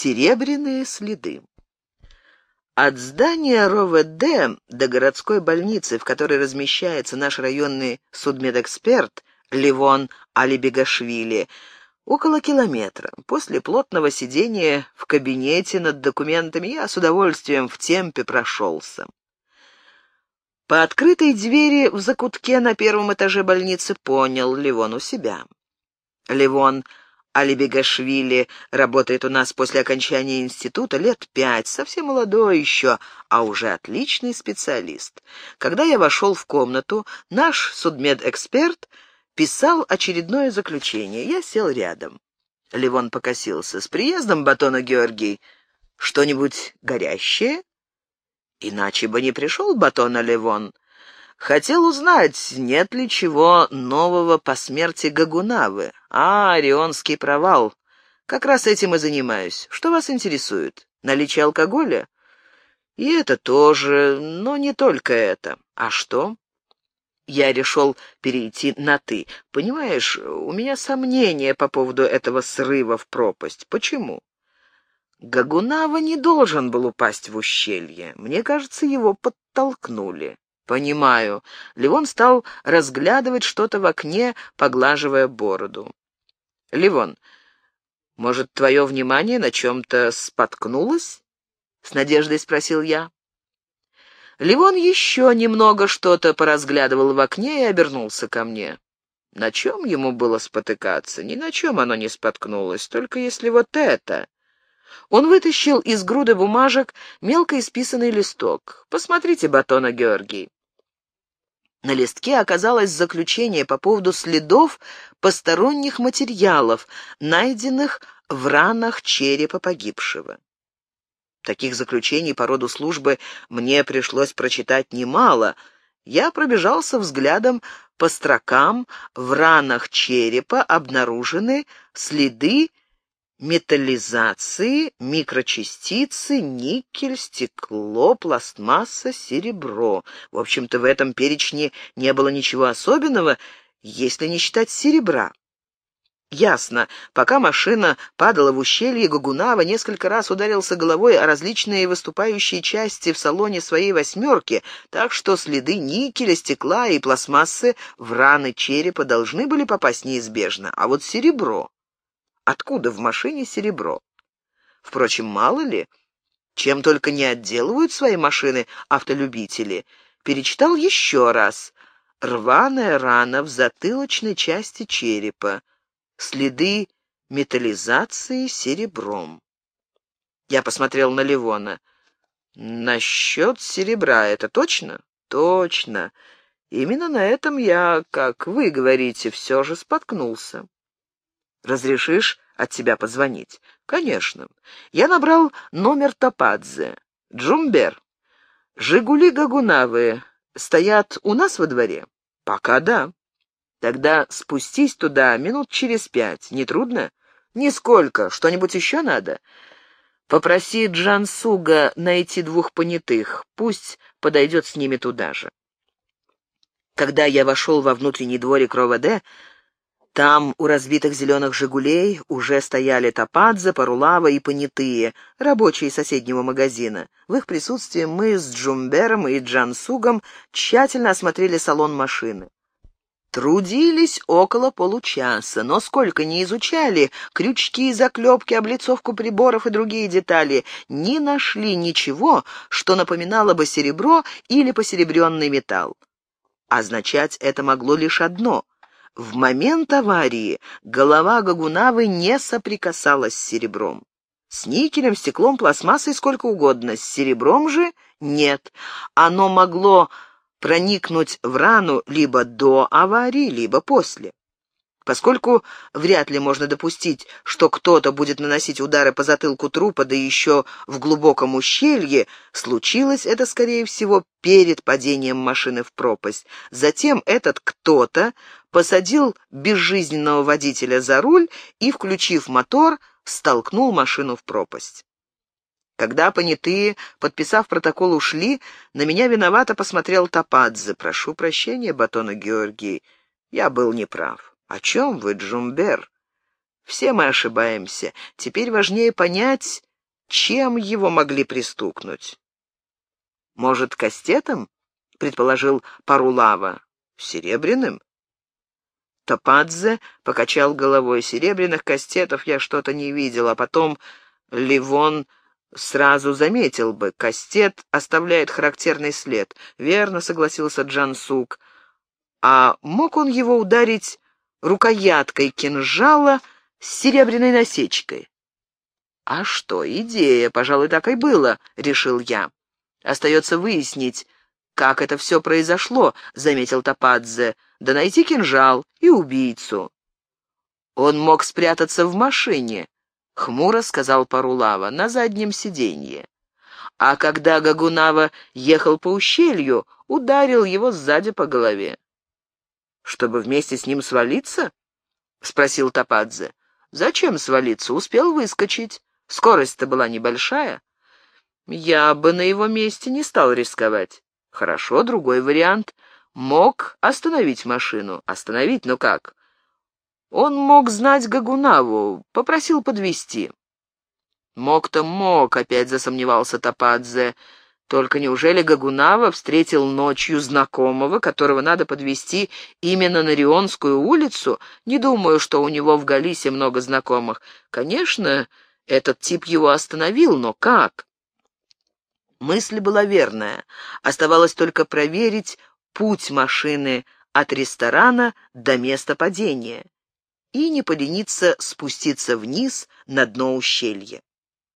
Серебряные следы. От здания РОВД до городской больницы, в которой размещается наш районный судмедэксперт Ливон Алибегашвили, около километра. После плотного сидения в кабинете над документами я с удовольствием в темпе прошелся. По открытой двери в закутке на первом этаже больницы понял Ливон у себя. Ливон Алибегашвили работает у нас после окончания института лет пять, совсем молодой еще, а уже отличный специалист. Когда я вошел в комнату, наш судмедэксперт писал очередное заключение. Я сел рядом. Ливон покосился. «С приездом, Батона Георгий, что-нибудь горящее?» «Иначе бы не пришел Батона Ливон». Хотел узнать, нет ли чего нового по смерти Гагунавы. А, Орионский провал. Как раз этим и занимаюсь. Что вас интересует? Наличие алкоголя? И это тоже, но не только это. А что? Я решил перейти на «ты». Понимаешь, у меня сомнения по поводу этого срыва в пропасть. Почему? Гагунава не должен был упасть в ущелье. Мне кажется, его подтолкнули. «Понимаю». Ливон стал разглядывать что-то в окне, поглаживая бороду. «Ливон, может, твое внимание на чем-то споткнулось?» — с надеждой спросил я. Ливон еще немного что-то поразглядывал в окне и обернулся ко мне. На чем ему было спотыкаться? Ни на чем оно не споткнулось, только если вот это. Он вытащил из груды бумажек мелко исписанный листок. «Посмотрите, Батона Георгий». На листке оказалось заключение по поводу следов посторонних материалов, найденных в ранах черепа погибшего. Таких заключений по роду службы мне пришлось прочитать немало. Я пробежался взглядом по строкам, в ранах черепа обнаружены следы металлизации, микрочастицы, никель, стекло, пластмасса, серебро. В общем-то, в этом перечне не было ничего особенного, если не считать серебра. Ясно, пока машина падала в ущелье, Гагунава несколько раз ударился головой о различные выступающие части в салоне своей «восьмерки», так что следы никеля, стекла и пластмассы в раны черепа должны были попасть неизбежно. А вот серебро... Откуда в машине серебро? Впрочем, мало ли, чем только не отделывают свои машины автолюбители. Перечитал еще раз. Рваная рана в затылочной части черепа. Следы металлизации серебром. Я посмотрел на Ливона. «Насчет серебра это точно?» «Точно. Именно на этом я, как вы говорите, все же споткнулся». Разрешишь от тебя позвонить? Конечно. Я набрал номер Топадзе. Джумбер. Жигули Гагунавы стоят у нас во дворе? Пока да. Тогда спустись туда минут через пять. Не трудно? Нисколько. Что-нибудь еще надо? Попроси Джансуга найти двух понятых. Пусть подойдет с ними туда же. Когда я вошел во внутренний дворик РОВД, там у разбитых зеленых «Жигулей» уже стояли Топадзе, Парулава и Понятые, рабочие соседнего магазина. В их присутствии мы с Джумбером и Джансугом тщательно осмотрели салон машины. Трудились около получаса, но сколько не изучали, крючки, заклепки, облицовку приборов и другие детали, не нашли ничего, что напоминало бы серебро или посеребренный металл. Означать это могло лишь одно — в момент аварии голова Гагунавы не соприкасалась с серебром. С никелем, стеклом, пластмассой сколько угодно, с серебром же нет. Оно могло проникнуть в рану либо до аварии, либо после. Поскольку вряд ли можно допустить, что кто-то будет наносить удары по затылку трупа, да еще в глубоком ущелье, случилось это, скорее всего, перед падением машины в пропасть. Затем этот кто-то посадил безжизненного водителя за руль и, включив мотор, столкнул машину в пропасть. Когда понятые, подписав протокол, ушли, на меня виновато посмотрел Топадзе. «Прошу прощения, Батона Георгий, я был неправ». «О чем вы, Джумбер?» «Все мы ошибаемся. Теперь важнее понять, Чем его могли пристукнуть? Может, кастетом? предположил Парулава. Серебряным? Топадзе покачал головой. Серебряных кастетов я что-то не видел, а потом Ливон сразу заметил бы. Кастет оставляет характерный след. Верно, согласился Джансук. А мог он его ударить рукояткой кинжала с серебряной насечкой? «А что, идея, пожалуй, так и было», — решил я. «Остается выяснить, как это все произошло», — заметил Топадзе, — «да найти кинжал и убийцу». «Он мог спрятаться в машине», — хмуро сказал Парулава, — «на заднем сиденье». А когда Гагунава ехал по ущелью, ударил его сзади по голове. «Чтобы вместе с ним свалиться?» — спросил Топадзе. «Зачем свалиться? Успел выскочить. Скорость-то была небольшая. Я бы на его месте не стал рисковать. Хорошо, другой вариант. Мог остановить машину. Остановить, но как? Он мог знать Гагунаву, попросил подвести. Мог-то мог, опять засомневался Топадзе. Только неужели Гагунава встретил ночью знакомого, которого надо подвести именно на Рионскую улицу? Не думаю, что у него в Галисе много знакомых. Конечно, этот тип его остановил, но как? Мысль была верная. Оставалось только проверить путь машины от ресторана до места падения и не полениться спуститься вниз на дно ущелья.